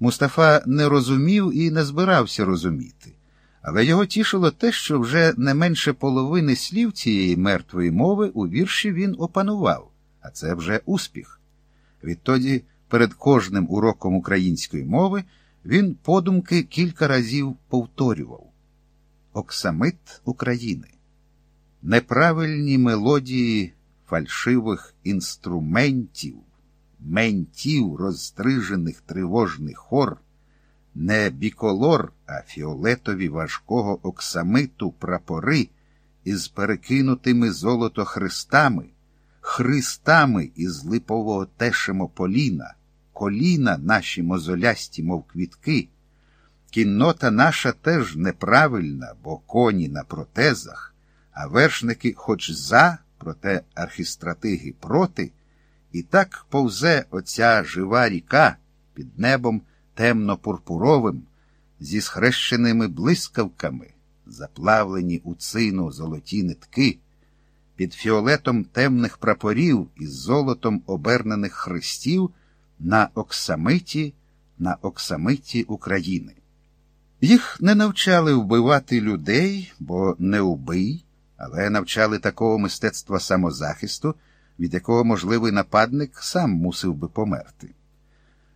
Мустафа не розумів і не збирався розуміти, але його тішило те, що вже не менше половини слів цієї мертвої мови у вірші він опанував, а це вже успіх. Відтоді, перед кожним уроком української мови, він подумки кілька разів повторював Оксамит України. Неправильні мелодії фальшивих інструментів ментів розстрижених тривожних хор, не біколор, а фіолетові важкого оксамиту прапори із перекинутими золото хрестами, христами із липового тешемо поліна, коліна наші мозолясті, мов квітки. Кіннота наша теж неправильна, бо коні на протезах, а вершники хоч за, проте архістратиги проти. І так повзе оця жива ріка під небом темно-пурпуровим, зі схрещеними блискавками, заплавлені у цину золоті нитки, під фіолетом темних прапорів із золотом обернених хрестів на оксамиті, на оксамиті України. Їх не навчали вбивати людей, бо не убий, але навчали такого мистецтва самозахисту від якого можливий нападник сам мусив би померти,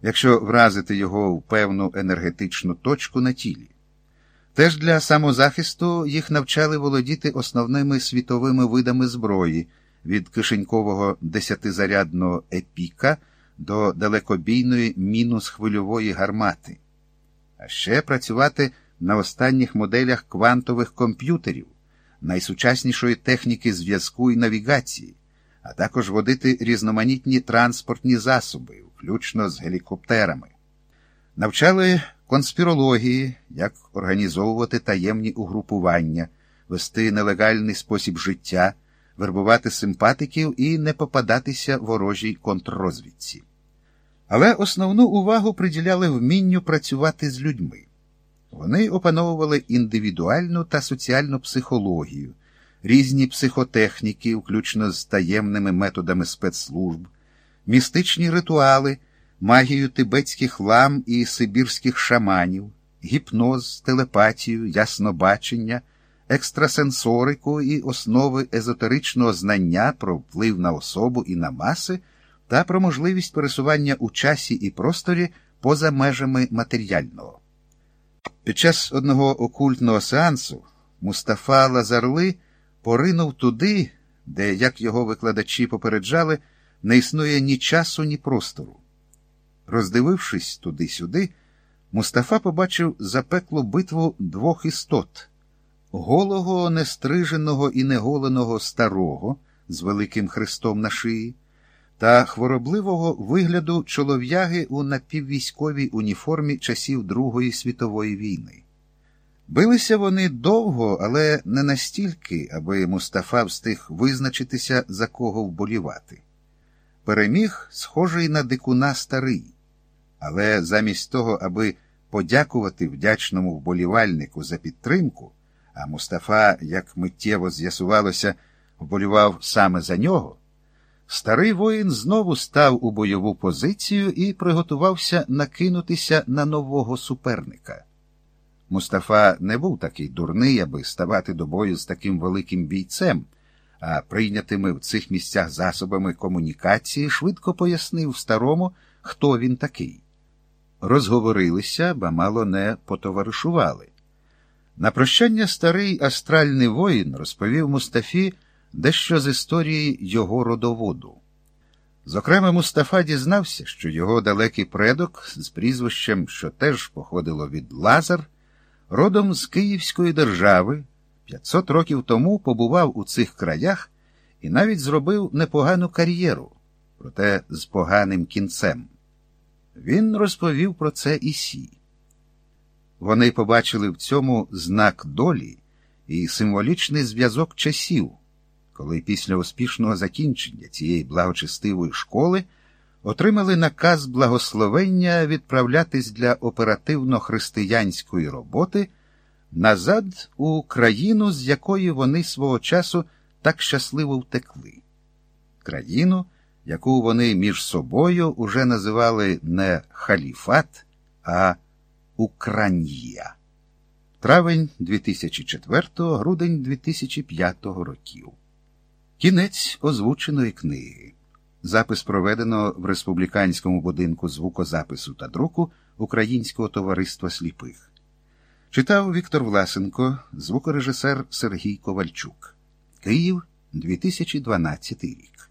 якщо вразити його в певну енергетичну точку на тілі. Теж для самозахисту їх навчали володіти основними світовими видами зброї від кишенькового десятизарядного епіка до далекобійної мінус-хвильової гармати, а ще працювати на останніх моделях квантових комп'ютерів, найсучаснішої техніки зв'язку і навігації а також водити різноманітні транспортні засоби, включно з гелікоптерами. Навчали конспірології, як організовувати таємні угрупування, вести нелегальний спосіб життя, вербувати симпатиків і не попадатися ворожій контррозвідці. Але основну увагу приділяли вмінню працювати з людьми. Вони опановували індивідуальну та соціальну психологію, різні психотехніки, включно з таємними методами спецслужб, містичні ритуали, магію тибетських лам і сибірських шаманів, гіпноз, телепатію, яснобачення, екстрасенсорику і основи езотеричного знання про вплив на особу і на маси та про можливість пересування у часі і просторі поза межами матеріального. Під час одного окультного сеансу Мустафа Лазарли поринув туди, де, як його викладачі попереджали, не існує ні часу, ні простору. Роздивившись туди-сюди, Мустафа побачив запеклу битву двох істот голого, нестриженого і неголеного старого з великим хрестом на шиї, та хворобливого вигляду чолов'яги у напіввійськовій уніформі часів Другої світової війни. Билися вони довго, але не настільки, аби Мустафа встиг визначитися, за кого вболівати. Переміг, схожий на дикуна старий, але замість того, аби подякувати вдячному вболівальнику за підтримку, а Мустафа, як миттєво з'ясувалося, вболівав саме за нього, старий воїн знову став у бойову позицію і приготувався накинутися на нового суперника. Мустафа не був такий дурний, аби ставати до бою з таким великим бійцем, а прийнятими в цих місцях засобами комунікації швидко пояснив старому, хто він такий. Розговорилися, ба мало не потоваришували. На прощання старий астральний воїн розповів Мустафі дещо з історії його родоводу. Зокрема, Мустафа дізнався, що його далекий предок з прізвищем, що теж походило від Лазар, родом з Київської держави, 500 років тому побував у цих краях і навіть зробив непогану кар'єру, проте з поганим кінцем. Він розповів про це і сі. Вони побачили в цьому знак долі і символічний зв'язок часів, коли після успішного закінчення цієї благочестивої школи отримали наказ благословення відправлятись для оперативно-християнської роботи назад у країну, з якої вони свого часу так щасливо втекли. Країну, яку вони між собою уже називали не халіфат, а Укран'я. Травень 2004, грудень 2005 років. Кінець озвученої книги. Запис проведено в Республіканському будинку звукозапису та друку Українського товариства сліпих. Читав Віктор Власенко, звукорежисер Сергій Ковальчук. Київ 2012 рік.